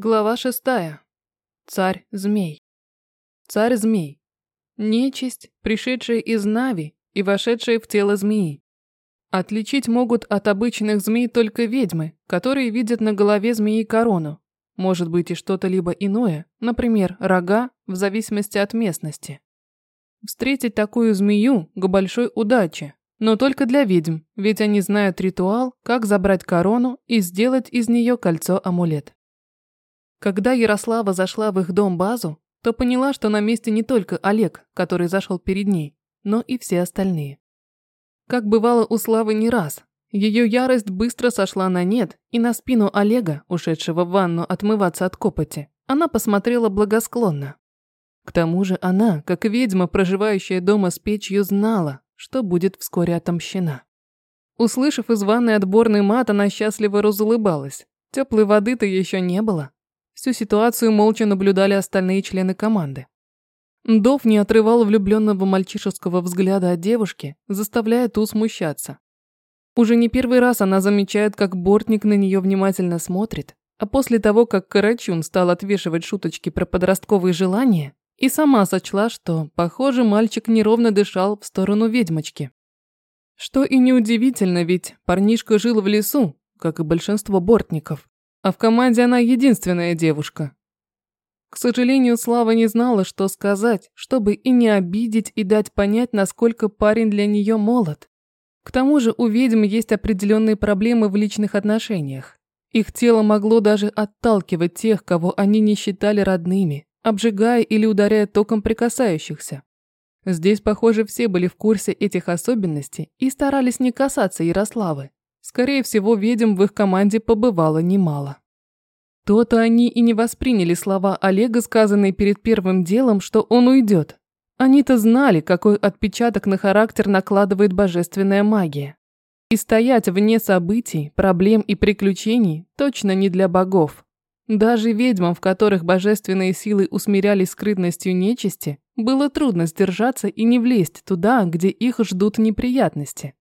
Глава шестая. Царь-змей. Царь-змей. Нечисть, пришедшая из Нави и вошедшая в тело змеи. Отличить могут от обычных змей только ведьмы, которые видят на голове змеи корону. Может быть и что-то либо иное, например, рога, в зависимости от местности. Встретить такую змею к большой удаче, но только для ведьм, ведь они знают ритуал, как забрать корону и сделать из нее кольцо-амулет. Когда Ярослава зашла в их дом-базу, то поняла, что на месте не только Олег, который зашел перед ней, но и все остальные. Как бывало у Славы не раз, ее ярость быстро сошла на нет, и на спину Олега, ушедшего в ванну отмываться от копоти, она посмотрела благосклонно. К тому же она, как ведьма, проживающая дома с печью, знала, что будет вскоре отомщена. Услышав из ванной отборный мат, она счастливо разулыбалась. Теплой воды-то еще не было, Всю ситуацию молча наблюдали остальные члены команды. Дов не отрывал влюбленного мальчишеского взгляда от девушки, заставляя ту смущаться. Уже не первый раз она замечает, как Бортник на нее внимательно смотрит, а после того, как Карачун стал отвешивать шуточки про подростковые желания, и сама сочла, что, похоже, мальчик неровно дышал в сторону ведьмочки. Что и неудивительно, ведь парнишка жил в лесу, как и большинство бортников. А в команде она единственная девушка. К сожалению, Слава не знала, что сказать, чтобы и не обидеть, и дать понять, насколько парень для нее молод. К тому же у ведьм есть определенные проблемы в личных отношениях. Их тело могло даже отталкивать тех, кого они не считали родными, обжигая или ударяя током прикасающихся. Здесь, похоже, все были в курсе этих особенностей и старались не касаться Ярославы. Скорее всего, ведьм в их команде побывало немало. То-то они и не восприняли слова Олега, сказанные перед первым делом, что он уйдет. Они-то знали, какой отпечаток на характер накладывает божественная магия. И стоять вне событий, проблем и приключений точно не для богов. Даже ведьмам, в которых божественные силы усмиряли скрытностью нечисти, было трудно сдержаться и не влезть туда, где их ждут неприятности.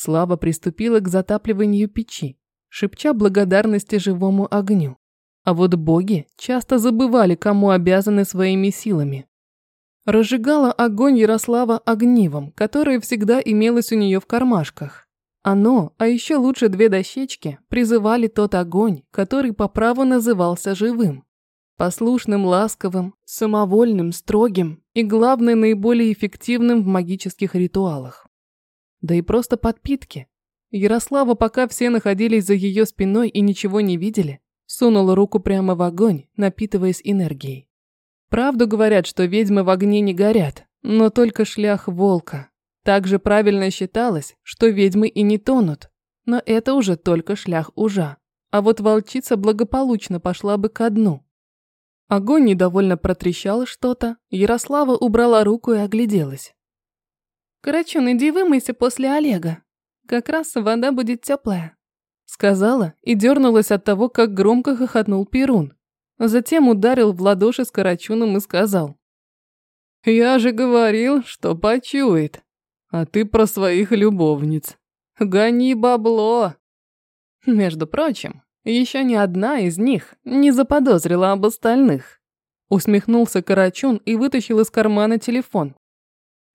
Слава приступила к затапливанию печи, шепча благодарности живому огню. А вот боги часто забывали, кому обязаны своими силами. Разжигала огонь Ярослава огнивом, которое всегда имелось у нее в кармашках. Оно, а еще лучше две дощечки, призывали тот огонь, который по праву назывался живым. Послушным, ласковым, самовольным, строгим и, главное, наиболее эффективным в магических ритуалах да и просто подпитки. Ярослава, пока все находились за ее спиной и ничего не видели, сунула руку прямо в огонь, напитываясь энергией. Правду говорят, что ведьмы в огне не горят, но только шлях волка. Также правильно считалось, что ведьмы и не тонут, но это уже только шлях ужа. А вот волчица благополучно пошла бы ко дну. Огонь недовольно протрещал что-то, Ярослава убрала руку и огляделась. «Карачун, иди вымойся после Олега. Как раз вода будет теплая», — сказала и дернулась от того, как громко хохотнул Перун. Затем ударил в ладоши с Карачуном и сказал. «Я же говорил, что почует. А ты про своих любовниц. Гони бабло!» Между прочим, еще ни одна из них не заподозрила об остальных. Усмехнулся Карачун и вытащил из кармана телефон.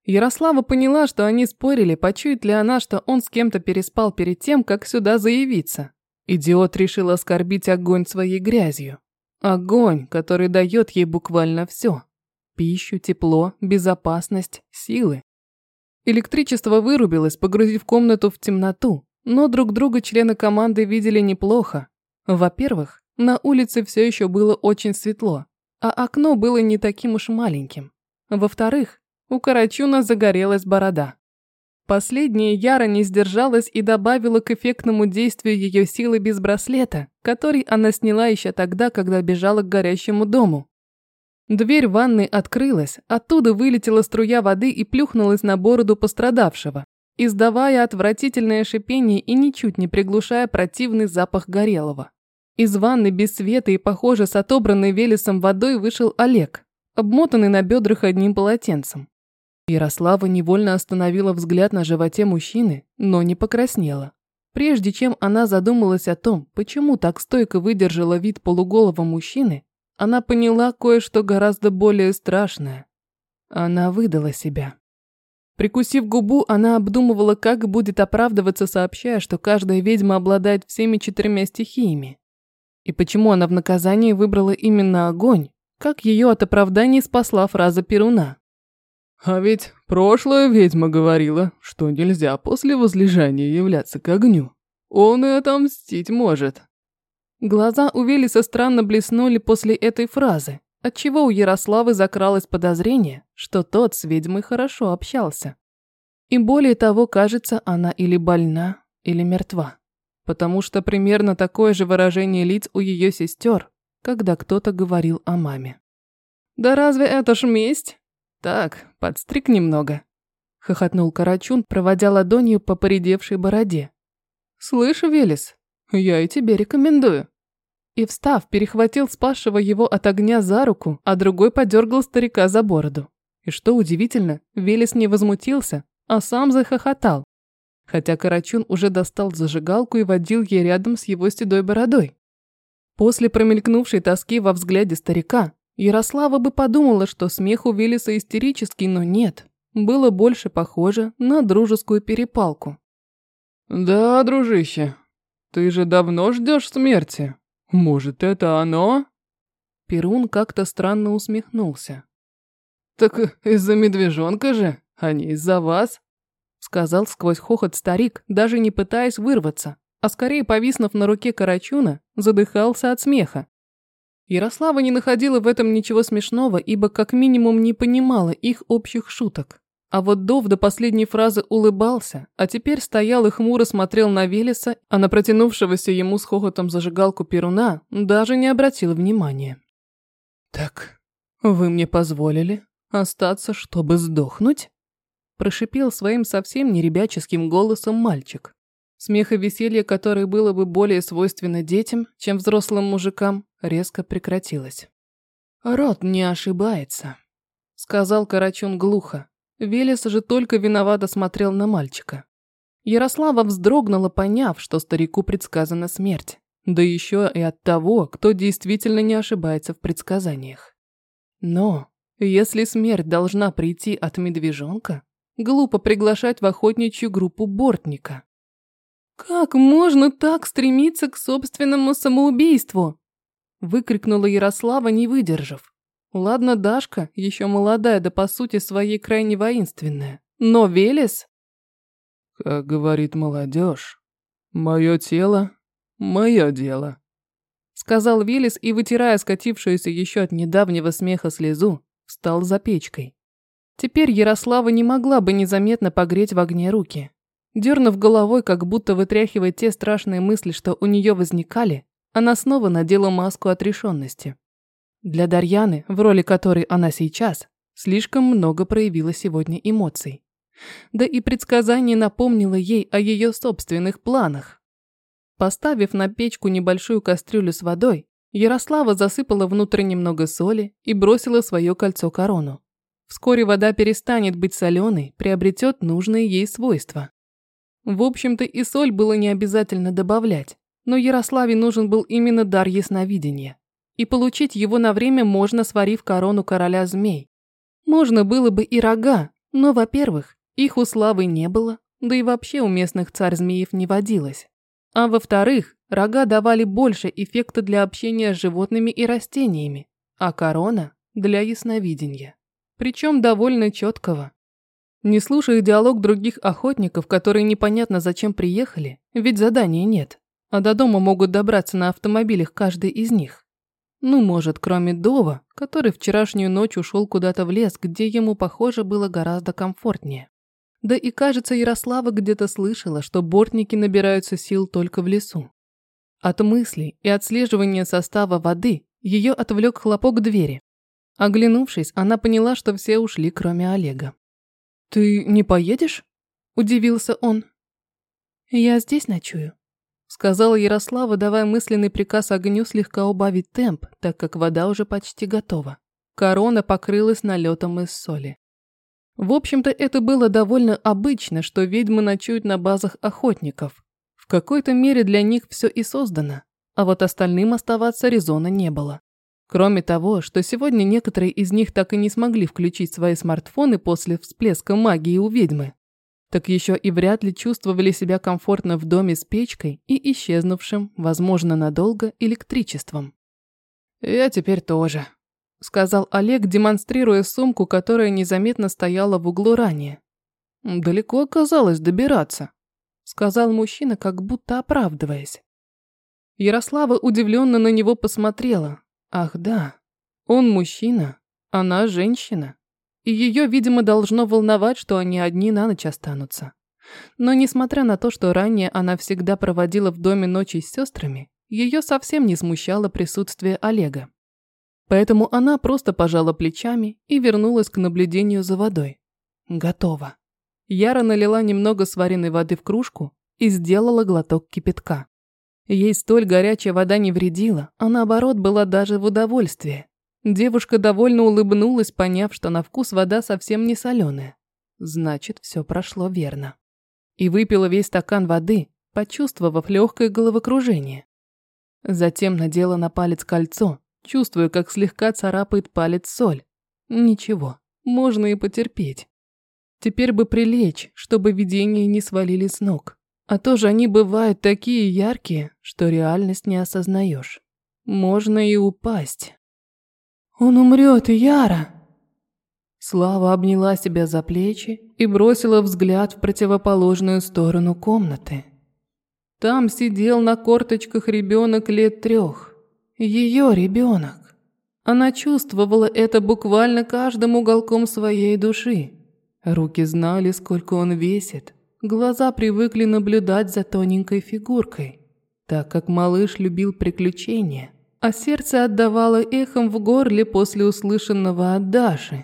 Ярослава поняла, что они спорили, почует ли она, что он с кем-то переспал перед тем, как сюда заявиться. Идиот решил оскорбить огонь своей грязью. Огонь, который дает ей буквально все. Пищу, тепло, безопасность, силы. Электричество вырубилось, погрузив комнату в темноту, но друг друга члены команды видели неплохо. Во-первых, на улице все еще было очень светло, а окно было не таким уж маленьким. Во-вторых, у Карачуна загорелась борода. Последняя Яра не сдержалась и добавила к эффектному действию ее силы без браслета, который она сняла еще тогда, когда бежала к горящему дому. Дверь ванной открылась, оттуда вылетела струя воды и плюхнулась на бороду пострадавшего, издавая отвратительное шипение и ничуть не приглушая противный запах горелого. Из ванны без света и, похоже, с отобранной Велесом водой вышел Олег, обмотанный на бедрах одним полотенцем. Ярослава невольно остановила взгляд на животе мужчины, но не покраснела. Прежде чем она задумалась о том, почему так стойко выдержала вид полуголого мужчины, она поняла кое-что гораздо более страшное. Она выдала себя. Прикусив губу, она обдумывала, как будет оправдываться, сообщая, что каждая ведьма обладает всеми четырьмя стихиями. И почему она в наказании выбрала именно огонь, как ее от оправданий спасла фраза Перуна. А ведь прошлая ведьма говорила, что нельзя после возлежания являться к огню. Он и отомстить может. Глаза у Велиса странно блеснули после этой фразы, отчего у Ярославы закралось подозрение, что тот с ведьмой хорошо общался. И более того, кажется, она или больна, или мертва. Потому что примерно такое же выражение лиц у ее сестер, когда кто-то говорил о маме. «Да разве это ж месть?» «Так, подстриг немного», – хохотнул Карачун, проводя ладонью по поредевшей бороде. «Слышь, Велес, я и тебе рекомендую». И встав, перехватил спасшего его от огня за руку, а другой подергал старика за бороду. И что удивительно, Велес не возмутился, а сам захохотал. Хотя Карачун уже достал зажигалку и водил ей рядом с его седой бородой. После промелькнувшей тоски во взгляде старика, Ярослава бы подумала, что смех у Велеса истерический, но нет. Было больше похоже на дружескую перепалку. «Да, дружище, ты же давно ждешь смерти. Может, это оно?» Перун как-то странно усмехнулся. «Так из-за медвежонка же, а не из-за вас», сказал сквозь хохот старик, даже не пытаясь вырваться, а скорее повиснув на руке Карачуна, задыхался от смеха. Ярослава не находила в этом ничего смешного, ибо как минимум не понимала их общих шуток. А вот Дов до последней фразы улыбался, а теперь стоял и хмуро смотрел на Велеса, а на протянувшегося ему с хохотом зажигалку Перуна даже не обратил внимания. «Так, вы мне позволили остаться, чтобы сдохнуть?» Прошипел своим совсем не ребяческим голосом мальчик. Смех и веселье, которое было бы более свойственно детям, чем взрослым мужикам, резко прекратилось. «Рот не ошибается», — сказал Карачун глухо. Велес же только виновато смотрел на мальчика. Ярослава вздрогнула, поняв, что старику предсказана смерть. Да еще и от того, кто действительно не ошибается в предсказаниях. Но, если смерть должна прийти от медвежонка, глупо приглашать в охотничью группу бортника. «Как можно так стремиться к собственному самоубийству?» Выкрикнула Ярослава, не выдержав. Ладно, Дашка, еще молодая, да по сути своей крайне воинственная. Но Велес... Как говорит молодежь, мое тело – мое дело. Сказал Велес и, вытирая скатившуюся еще от недавнего смеха слезу, встал за печкой. Теперь Ярослава не могла бы незаметно погреть в огне руки. Дернув головой, как будто вытряхивая те страшные мысли, что у нее возникали, она снова надела маску отрешенности. Для Дарьяны, в роли которой она сейчас, слишком много проявила сегодня эмоций. Да и предсказание напомнило ей о ее собственных планах. Поставив на печку небольшую кастрюлю с водой, Ярослава засыпала внутрь немного соли и бросила свое кольцо корону. Вскоре вода перестанет быть соленой, приобретет нужные ей свойства. В общем-то и соль было не обязательно добавлять, но Ярославе нужен был именно дар ясновидения. И получить его на время можно, сварив корону короля змей. Можно было бы и рога, но, во-первых, их у Славы не было, да и вообще у местных царь-змеев не водилось. А во-вторых, рога давали больше эффекта для общения с животными и растениями, а корона – для ясновидения. Причем довольно четкого. Не слушая диалог других охотников, которые непонятно зачем приехали, ведь задания нет, а до дома могут добраться на автомобилях каждый из них. Ну, может, кроме Дова, который вчерашнюю ночь ушел куда-то в лес, где ему, похоже, было гораздо комфортнее. Да и кажется, Ярослава где-то слышала, что бортники набираются сил только в лесу. От мыслей и отслеживания состава воды ее отвлек хлопок двери. Оглянувшись, она поняла, что все ушли, кроме Олега. «Ты не поедешь?» – удивился он. «Я здесь ночую», – сказала Ярослава, давая мысленный приказ огню слегка убавить темп, так как вода уже почти готова. Корона покрылась налетом из соли. В общем-то, это было довольно обычно, что ведьмы ночуют на базах охотников. В какой-то мере для них все и создано, а вот остальным оставаться резона не было. Кроме того, что сегодня некоторые из них так и не смогли включить свои смартфоны после всплеска магии у ведьмы, так еще и вряд ли чувствовали себя комфортно в доме с печкой и исчезнувшим, возможно, надолго, электричеством. «Я теперь тоже», – сказал Олег, демонстрируя сумку, которая незаметно стояла в углу ранее. «Далеко оказалось добираться», – сказал мужчина, как будто оправдываясь. Ярослава удивленно на него посмотрела. Ах да, он мужчина, она женщина. И ее, видимо, должно волновать, что они одни на ночь останутся. Но несмотря на то, что ранее она всегда проводила в доме ночи с сестрами, ее совсем не смущало присутствие Олега. Поэтому она просто пожала плечами и вернулась к наблюдению за водой. Готово. Яра налила немного сваренной воды в кружку и сделала глоток кипятка. Ей столь горячая вода не вредила, а наоборот была даже в удовольствие. Девушка довольно улыбнулась, поняв, что на вкус вода совсем не соленая. Значит, все прошло верно. И выпила весь стакан воды, почувствовав легкое головокружение. Затем надела на палец кольцо, чувствуя, как слегка царапает палец соль. Ничего, можно и потерпеть. Теперь бы прилечь, чтобы видения не свалили с ног. А то же они бывают такие яркие, что реальность не осознаешь. Можно и упасть. «Он умрет, Яра!» Слава обняла себя за плечи и бросила взгляд в противоположную сторону комнаты. Там сидел на корточках ребенок лет трех. Ее ребенок. Она чувствовала это буквально каждым уголком своей души. Руки знали, сколько он весит. Глаза привыкли наблюдать за тоненькой фигуркой, так как малыш любил приключения, а сердце отдавало эхом в горле после услышанного от Даши.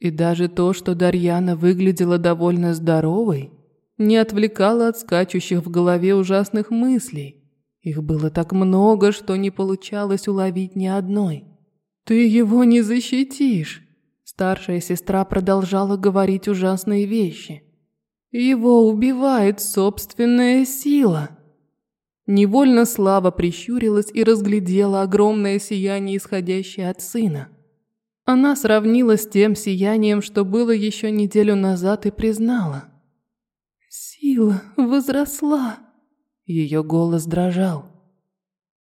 И даже то, что Дарьяна выглядела довольно здоровой, не отвлекало от скачущих в голове ужасных мыслей. Их было так много, что не получалось уловить ни одной. «Ты его не защитишь!» Старшая сестра продолжала говорить ужасные вещи – его убивает собственная сила. Невольно Слава прищурилась и разглядела огромное сияние, исходящее от сына. Она сравнила с тем сиянием, что было еще неделю назад, и признала. «Сила возросла». Ее голос дрожал.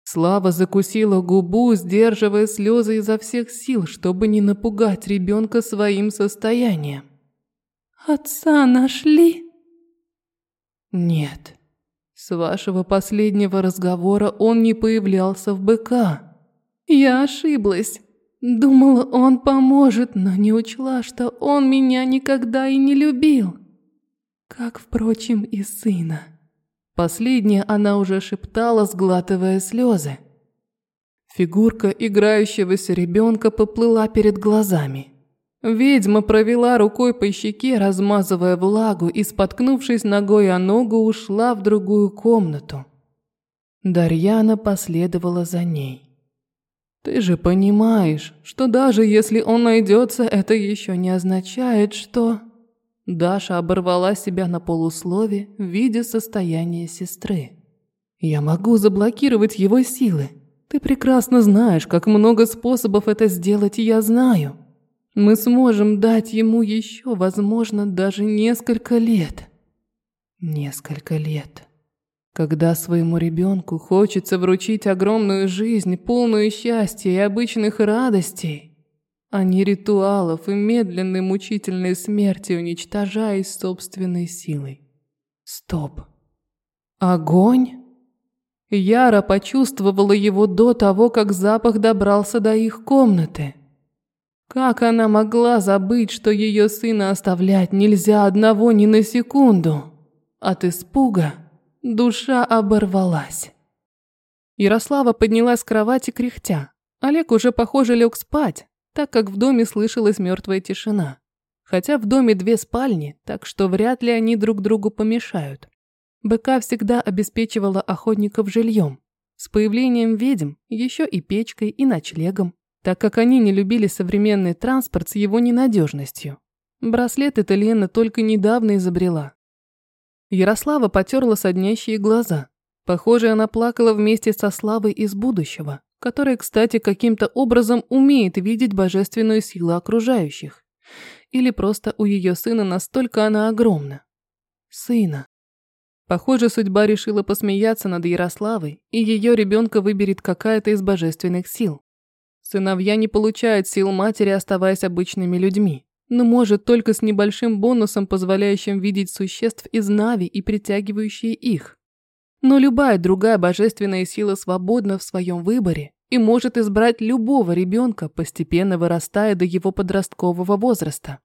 Слава закусила губу, сдерживая слезы изо всех сил, чтобы не напугать ребенка своим состоянием. Отца нашли? Нет. С вашего последнего разговора он не появлялся в БК. Я ошиблась. Думала, он поможет, но не учла, что он меня никогда и не любил. Как, впрочем, и сына. Последнее она уже шептала, сглатывая слезы. Фигурка играющегося ребенка поплыла перед глазами. Ведьма провела рукой по щеке, размазывая влагу, и, споткнувшись ногой о ногу, ушла в другую комнату. Дарьяна последовала за ней. «Ты же понимаешь, что даже если он найдется, это еще не означает, что...» Даша оборвала себя на полуслове, видя состояние сестры. «Я могу заблокировать его силы. Ты прекрасно знаешь, как много способов это сделать, я знаю. Мы сможем дать ему еще, возможно, даже несколько лет. Несколько лет. Когда своему ребенку хочется вручить огромную жизнь, полную счастья и обычных радостей, а не ритуалов и медленной мучительной смерти, уничтожаясь собственной силой. Стоп. Огонь? Яра почувствовала его до того, как запах добрался до их комнаты. Как она могла забыть, что ее сына оставлять нельзя одного ни на секунду? От испуга душа оборвалась. Ярослава поднялась с кровати кряхтя. Олег уже, похоже, лег спать, так как в доме слышалась мертвая тишина. Хотя в доме две спальни, так что вряд ли они друг другу помешают. БК всегда обеспечивала охотников жильем. С появлением ведьм еще и печкой, и ночлегом так как они не любили современный транспорт с его ненадежностью. Браслет эта Лена только недавно изобрела. Ярослава потерла соднящие глаза. Похоже, она плакала вместе со Славой из будущего, которая, кстати, каким-то образом умеет видеть божественную силу окружающих. Или просто у ее сына настолько она огромна. Сына. Похоже, судьба решила посмеяться над Ярославой, и ее ребенка выберет какая-то из божественных сил. Сыновья не получают сил матери, оставаясь обычными людьми, но может только с небольшим бонусом, позволяющим видеть существ из Нави и притягивающие их. Но любая другая божественная сила свободна в своем выборе и может избрать любого ребенка, постепенно вырастая до его подросткового возраста.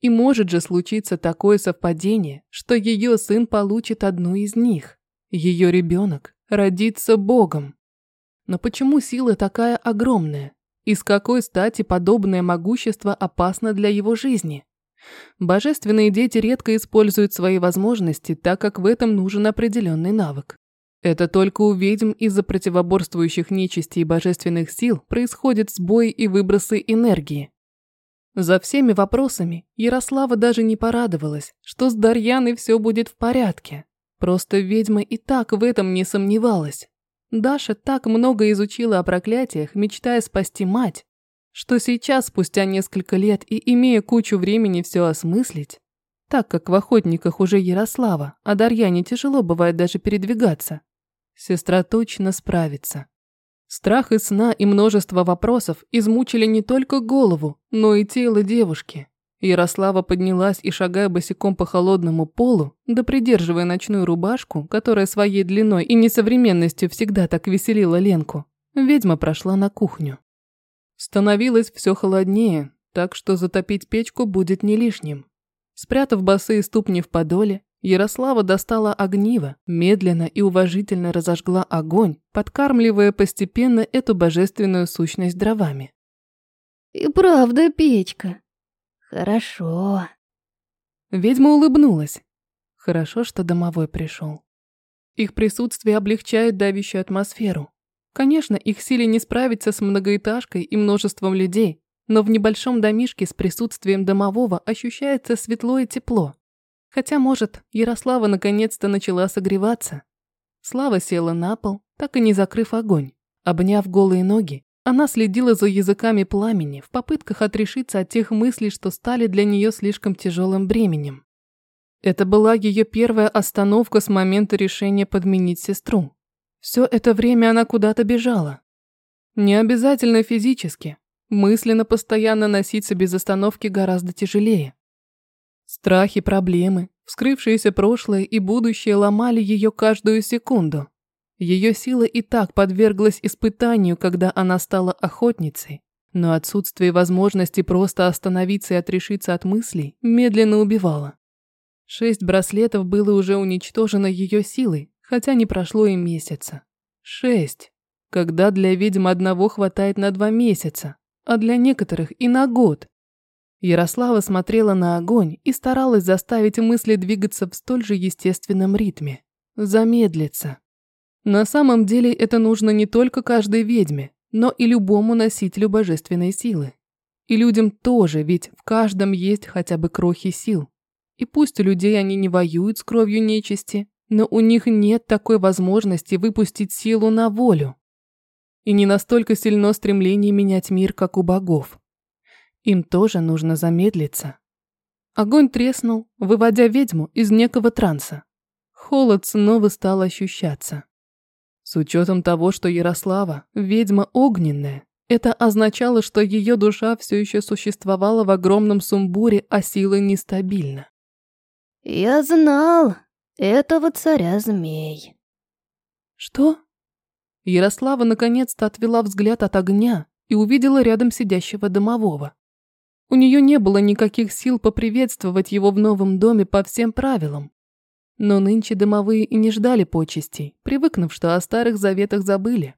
И может же случиться такое совпадение, что ее сын получит одну из них. Ее ребенок родится Богом. Но почему сила такая огромная? И с какой стати подобное могущество опасно для его жизни? Божественные дети редко используют свои возможности, так как в этом нужен определенный навык. Это только у ведьм из-за противоборствующих нечисти и божественных сил происходят сбои и выбросы энергии. За всеми вопросами Ярослава даже не порадовалась, что с Дарьяной все будет в порядке. Просто ведьма и так в этом не сомневалась. Даша так много изучила о проклятиях, мечтая спасти мать, что сейчас, спустя несколько лет и имея кучу времени все осмыслить, так как в охотниках уже Ярослава, а Дарьяне тяжело бывает даже передвигаться, сестра точно справится. Страх и сна и множество вопросов измучили не только голову, но и тело девушки. Ярослава поднялась и, шагая босиком по холодному полу, да придерживая ночную рубашку, которая своей длиной и несовременностью всегда так веселила Ленку, ведьма прошла на кухню. Становилось все холоднее, так что затопить печку будет не лишним. Спрятав босые ступни в подоле, Ярослава достала огниво, медленно и уважительно разожгла огонь, подкармливая постепенно эту божественную сущность дровами. «И правда печка», Хорошо. Ведьма улыбнулась. Хорошо, что домовой пришел. Их присутствие облегчает давящую атмосферу. Конечно, их силе не справиться с многоэтажкой и множеством людей, но в небольшом домишке с присутствием домового ощущается светло и тепло. Хотя, может, Ярослава наконец-то начала согреваться. Слава села на пол, так и не закрыв огонь. Обняв голые ноги, она следила за языками пламени в попытках отрешиться от тех мыслей, что стали для нее слишком тяжелым бременем. Это была ее первая остановка с момента решения подменить сестру. Все это время она куда-то бежала. Не обязательно физически. Мысленно постоянно носиться без остановки гораздо тяжелее. Страхи, проблемы, вскрывшееся прошлое и будущее ломали ее каждую секунду. Ее сила и так подверглась испытанию, когда она стала охотницей, но отсутствие возможности просто остановиться и отрешиться от мыслей медленно убивало. Шесть браслетов было уже уничтожено ее силой, хотя не прошло и месяца. Шесть. Когда для ведьм одного хватает на два месяца, а для некоторых и на год. Ярослава смотрела на огонь и старалась заставить мысли двигаться в столь же естественном ритме. Замедлиться. На самом деле это нужно не только каждой ведьме, но и любому носителю божественной силы. И людям тоже, ведь в каждом есть хотя бы крохи сил. И пусть у людей они не воюют с кровью нечисти, но у них нет такой возможности выпустить силу на волю. И не настолько сильно стремление менять мир, как у богов. Им тоже нужно замедлиться. Огонь треснул, выводя ведьму из некого транса. Холод снова стал ощущаться. С учетом того, что Ярослава – ведьма огненная, это означало, что ее душа все еще существовала в огромном сумбуре, а сила нестабильна. «Я знал этого царя-змей». «Что?» Ярослава наконец-то отвела взгляд от огня и увидела рядом сидящего домового. У нее не было никаких сил поприветствовать его в новом доме по всем правилам. Но нынче домовые и не ждали почестей, привыкнув, что о старых заветах забыли.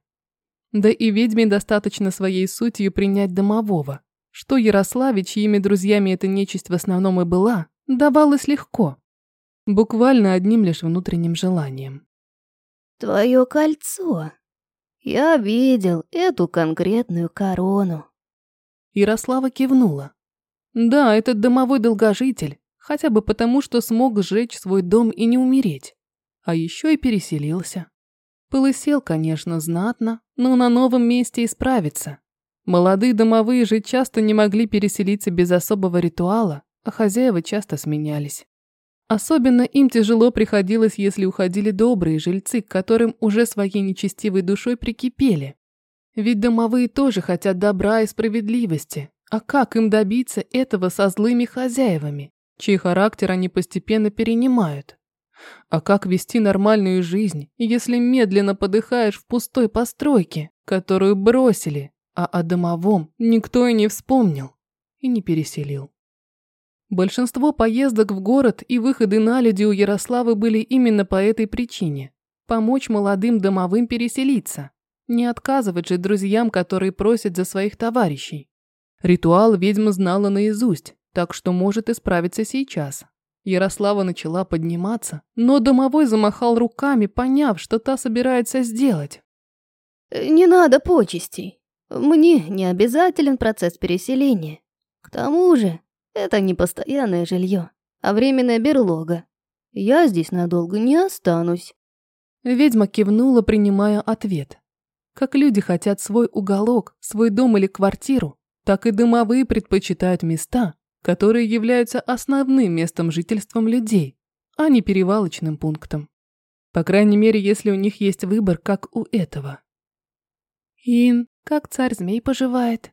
Да и ведьме достаточно своей сутью принять домового, что Ярославе, чьими друзьями эта нечисть в основном и была, давалось легко. Буквально одним лишь внутренним желанием. «Твое кольцо. Я видел эту конкретную корону». Ярослава кивнула. Да, этот домовой долгожитель, Хотя бы потому, что смог сжечь свой дом и не умереть. А еще и переселился. Полысел, конечно, знатно, но на новом месте исправится. Молодые домовые же часто не могли переселиться без особого ритуала, а хозяева часто сменялись. Особенно им тяжело приходилось, если уходили добрые жильцы, к которым уже своей нечестивой душой прикипели. Ведь домовые тоже хотят добра и справедливости. А как им добиться этого со злыми хозяевами, чей характер они постепенно перенимают? А как вести нормальную жизнь, если медленно подыхаешь в пустой постройке, которую бросили, а о домовом никто и не вспомнил и не переселил? Большинство поездок в город и выходы на люди у Ярославы были именно по этой причине – помочь молодым домовым переселиться. Не отказывать же друзьям, которые просят за своих товарищей. Ритуал ведьма знала наизусть, так что может исправиться сейчас. Ярослава начала подниматься, но домовой замахал руками, поняв, что та собирается сделать. «Не надо почестей. Мне не обязателен процесс переселения. К тому же, это не постоянное жилье, а временная берлога. Я здесь надолго не останусь». Ведьма кивнула, принимая ответ. Как люди хотят свой уголок, свой дом или квартиру, так и домовые предпочитают места, которые являются основным местом жительства людей, а не перевалочным пунктом. По крайней мере, если у них есть выбор, как у этого. «Ин, как царь-змей поживает?»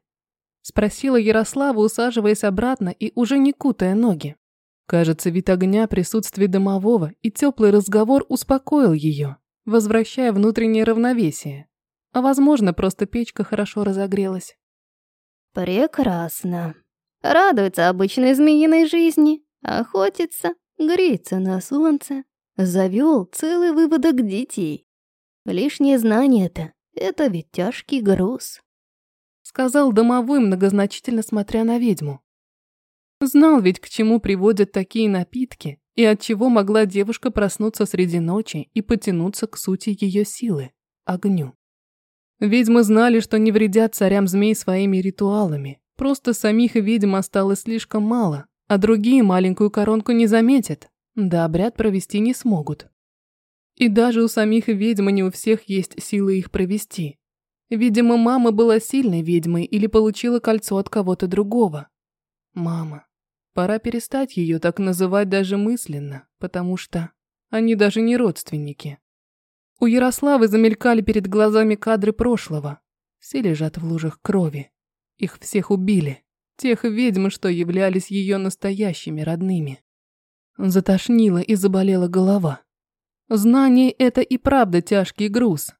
Спросила Ярослава, усаживаясь обратно и уже не кутая ноги. Кажется, вид огня, присутствие домового и теплый разговор успокоил ее, возвращая внутреннее равновесие. А возможно, просто печка хорошо разогрелась. «Прекрасно», Радуется обычной змеиной жизни, охотится, греется на солнце, завел целый выводок детей. Лишнее знание-то — это ведь тяжкий груз. Сказал домовой, многозначительно смотря на ведьму. Знал ведь, к чему приводят такие напитки, и от чего могла девушка проснуться среди ночи и потянуться к сути ее силы – огню. Ведьмы знали, что не вредят царям змей своими ритуалами, Просто самих ведьм осталось слишком мало, а другие маленькую коронку не заметят, да обряд провести не смогут. И даже у самих ведьм не у всех есть силы их провести. Видимо, мама была сильной ведьмой или получила кольцо от кого-то другого. Мама. Пора перестать ее так называть даже мысленно, потому что они даже не родственники. У Ярославы замелькали перед глазами кадры прошлого. Все лежат в лужах крови. Их всех убили. Тех ведьм, что являлись ее настоящими родными. Затошнила и заболела голова. Знание – это и правда тяжкий груз.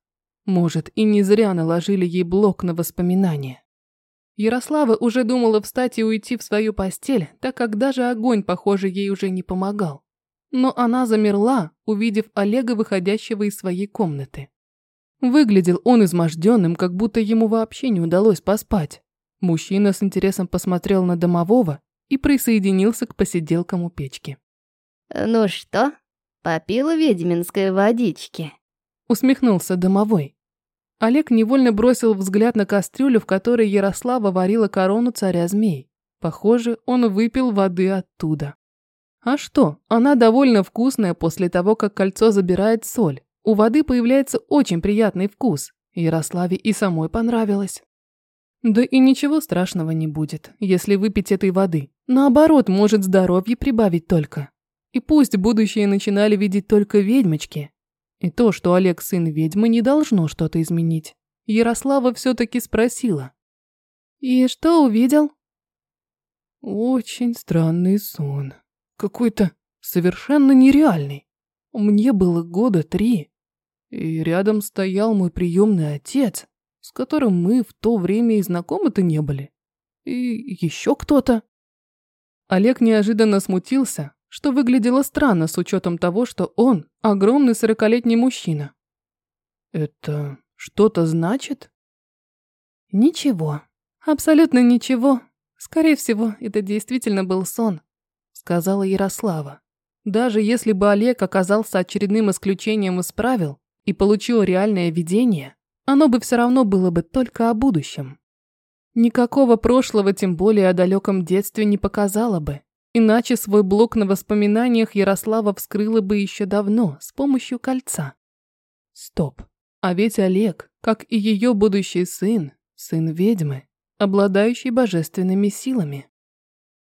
Может, и не зря наложили ей блок на воспоминания. Ярослава уже думала встать и уйти в свою постель, так как даже огонь, похоже, ей уже не помогал. Но она замерла, увидев Олега, выходящего из своей комнаты. Выглядел он изможденным, как будто ему вообще не удалось поспать. Мужчина с интересом посмотрел на домового и присоединился к посиделкам у печки. «Ну что, попила ведьминской водички?» Усмехнулся домовой. Олег невольно бросил взгляд на кастрюлю, в которой Ярослава варила корону царя змей. Похоже, он выпил воды оттуда. А что, она довольно вкусная после того, как кольцо забирает соль. У воды появляется очень приятный вкус. Ярославе и самой понравилось. Да и ничего страшного не будет, если выпить этой воды. Наоборот, может здоровье прибавить только. И пусть будущее начинали видеть только ведьмочки. И то, что Олег сын ведьмы, не должно что-то изменить. Ярослава все-таки спросила. «И что увидел?» «Очень странный сон. Какой-то совершенно нереальный. Мне было года три, и рядом стоял мой приемный отец с которым мы в то время и знакомы-то не были. И еще кто-то. Олег неожиданно смутился, что выглядело странно с учетом того, что он огромный сорокалетний мужчина. Это что-то значит? Ничего. Абсолютно ничего. Скорее всего, это действительно был сон, сказала Ярослава. Даже если бы Олег оказался очередным исключением из правил и получил реальное видение, оно бы все равно было бы только о будущем. Никакого прошлого, тем более о далеком детстве, не показало бы. Иначе свой блок на воспоминаниях Ярослава вскрыла бы еще давно с помощью кольца. Стоп. А ведь Олег, как и ее будущий сын, сын ведьмы, обладающий божественными силами.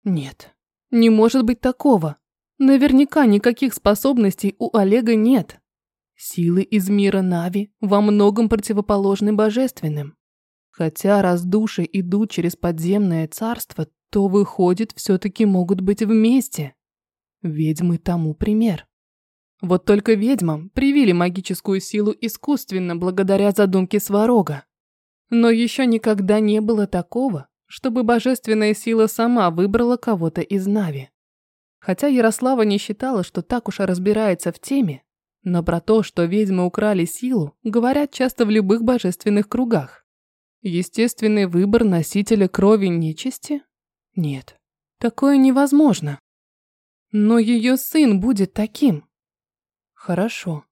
Нет, не может быть такого. Наверняка никаких способностей у Олега нет. Силы из мира Нави во многом противоположны божественным. Хотя раз души идут через подземное царство, то, выходит, все-таки могут быть вместе. Ведьмы тому пример. Вот только ведьмам привили магическую силу искусственно благодаря задумке Сварога. Но еще никогда не было такого, чтобы божественная сила сама выбрала кого-то из Нави. Хотя Ярослава не считала, что так уж разбирается в теме, но про то, что ведьмы украли силу, говорят часто в любых божественных кругах. Естественный выбор носителя крови нечисти? Нет, такое невозможно. Но ее сын будет таким. Хорошо.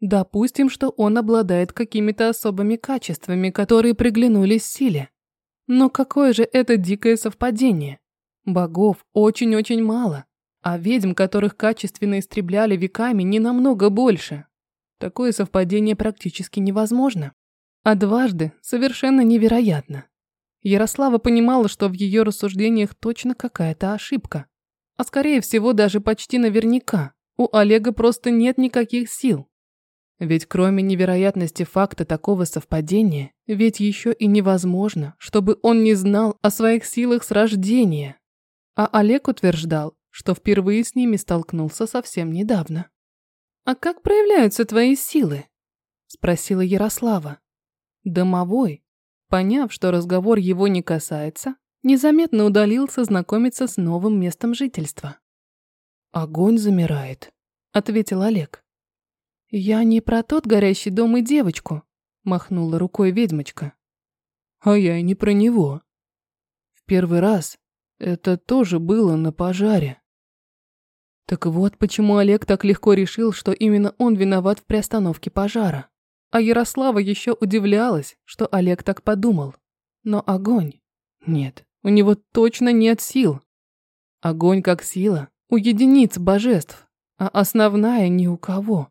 Допустим, что он обладает какими-то особыми качествами, которые приглянулись силе. Но какое же это дикое совпадение? Богов очень-очень мало, а ведьм, которых качественно истребляли веками, не намного больше. Такое совпадение практически невозможно. А дважды совершенно невероятно. Ярослава понимала, что в ее рассуждениях точно какая-то ошибка. А скорее всего даже почти наверняка. У Олега просто нет никаких сил. Ведь кроме невероятности факта такого совпадения, ведь еще и невозможно, чтобы он не знал о своих силах с рождения. А Олег утверждал, что впервые с ними столкнулся совсем недавно. «А как проявляются твои силы?» – спросила Ярослава. Домовой, поняв, что разговор его не касается, незаметно удалился знакомиться с новым местом жительства. «Огонь замирает», – ответил Олег. «Я не про тот горящий дом и девочку», – махнула рукой ведьмочка. «А я и не про него. В первый раз это тоже было на пожаре». Так вот почему Олег так легко решил, что именно он виноват в приостановке пожара. А Ярослава еще удивлялась, что Олег так подумал. Но огонь... Нет, у него точно нет сил. Огонь как сила у единиц божеств, а основная ни у кого.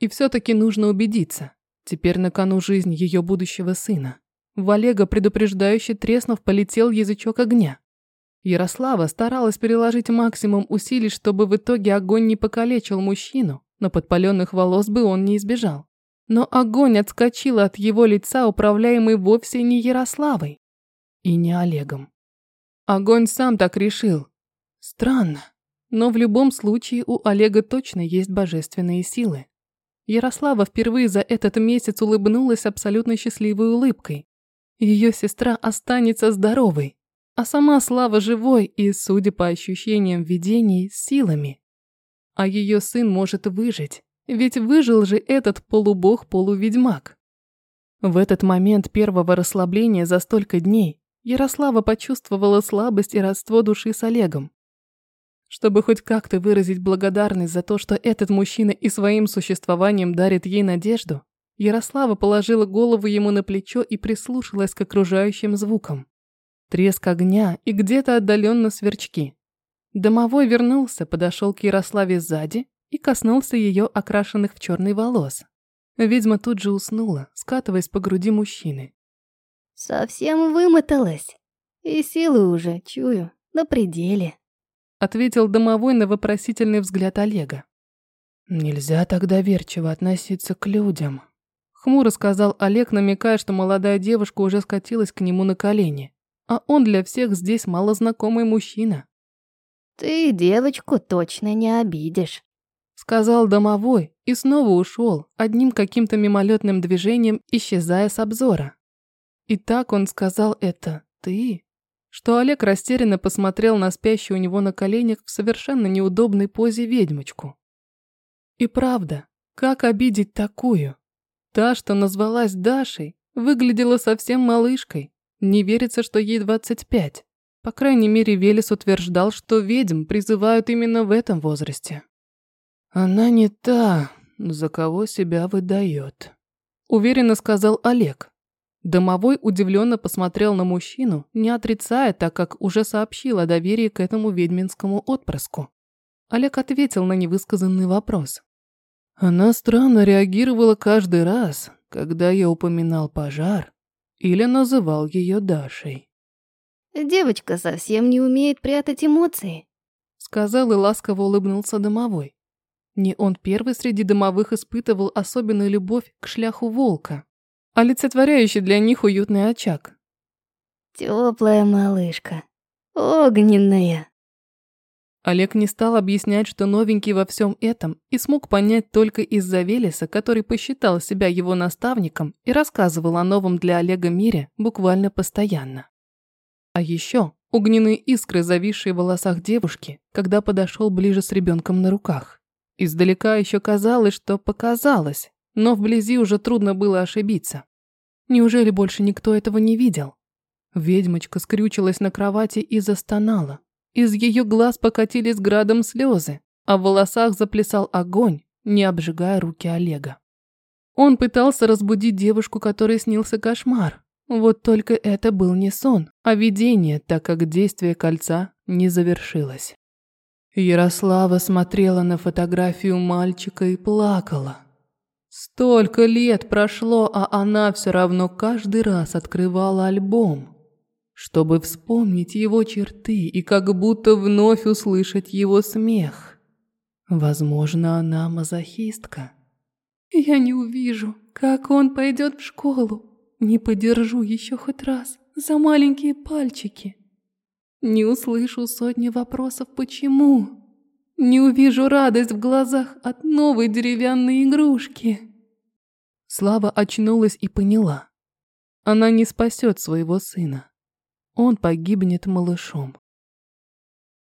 И все-таки нужно убедиться. Теперь на кону жизнь ее будущего сына. В Олега предупреждающе треснув полетел язычок огня. Ярослава старалась переложить максимум усилий, чтобы в итоге огонь не покалечил мужчину, но подпаленных волос бы он не избежал. Но огонь отскочил от его лица, управляемый вовсе не Ярославой и не Олегом. Огонь сам так решил. Странно, но в любом случае у Олега точно есть божественные силы. Ярослава впервые за этот месяц улыбнулась абсолютно счастливой улыбкой. Ее сестра останется здоровой, а сама Слава живой и, судя по ощущениям видений, силами. А ее сын может выжить, ведь выжил же этот полубог-полуведьмак. В этот момент первого расслабления за столько дней Ярослава почувствовала слабость и родство души с Олегом. Чтобы хоть как-то выразить благодарность за то, что этот мужчина и своим существованием дарит ей надежду, Ярослава положила голову ему на плечо и прислушалась к окружающим звукам. Треск огня и где-то отдаленно сверчки. Домовой вернулся, подошел к Ярославе сзади и коснулся ее окрашенных в черный волос. Ведьма тут же уснула, скатываясь по груди мужчины. «Совсем вымоталась. И силы уже, чую, на пределе» ответил домовой на вопросительный взгляд Олега. Нельзя так доверчиво относиться к людям, хмуро сказал Олег, намекая, что молодая девушка уже скатилась к нему на колени, а он для всех здесь малознакомый мужчина. Ты девочку точно не обидишь, сказал домовой и снова ушел, одним каким-то мимолетным движением исчезая с обзора. И так он сказал это «ты», что Олег растерянно посмотрел на спящую у него на коленях в совершенно неудобной позе ведьмочку. И правда, как обидеть такую? Та, что назвалась Дашей, выглядела совсем малышкой. Не верится, что ей 25. По крайней мере, Велес утверждал, что ведьм призывают именно в этом возрасте. «Она не та, за кого себя выдает», – уверенно сказал Олег. Домовой удивленно посмотрел на мужчину, не отрицая, так как уже сообщил о доверии к этому ведьминскому отпрыску. Олег ответил на невысказанный вопрос. Она странно реагировала каждый раз, когда я упоминал пожар или называл ее Дашей. Девочка совсем не умеет прятать эмоции. Сказал и ласково улыбнулся домовой. Не он первый среди домовых испытывал особенную любовь к шляху волка, олицетворяющий для них уютный очаг. Теплая малышка, огненная. Олег не стал объяснять, что новенький во всем этом, и смог понять только из-за Велеса, который посчитал себя его наставником и рассказывал о новом для Олега мире буквально постоянно. А еще огненные искры, зависшие в волосах девушки, когда подошел ближе с ребенком на руках. Издалека еще казалось, что показалось, но вблизи уже трудно было ошибиться. Неужели больше никто этого не видел? Ведьмочка скрючилась на кровати и застонала, из ее глаз покатились градом слезы, а в волосах заплясал огонь, не обжигая руки Олега. Он пытался разбудить девушку, которой снился кошмар. Вот только это был не сон, а видение, так как действие кольца не завершилось. Ярослава смотрела на фотографию мальчика и плакала. Столько лет прошло, а она все равно каждый раз открывала альбом чтобы вспомнить его черты и как будто вновь услышать его смех. Возможно, она мазохистка. Я не увижу, как он пойдет в школу. Не подержу еще хоть раз за маленькие пальчики. Не услышу сотни вопросов «почему?». Не увижу радость в глазах от новой деревянной игрушки. Слава очнулась и поняла. Она не спасет своего сына он погибнет малышом.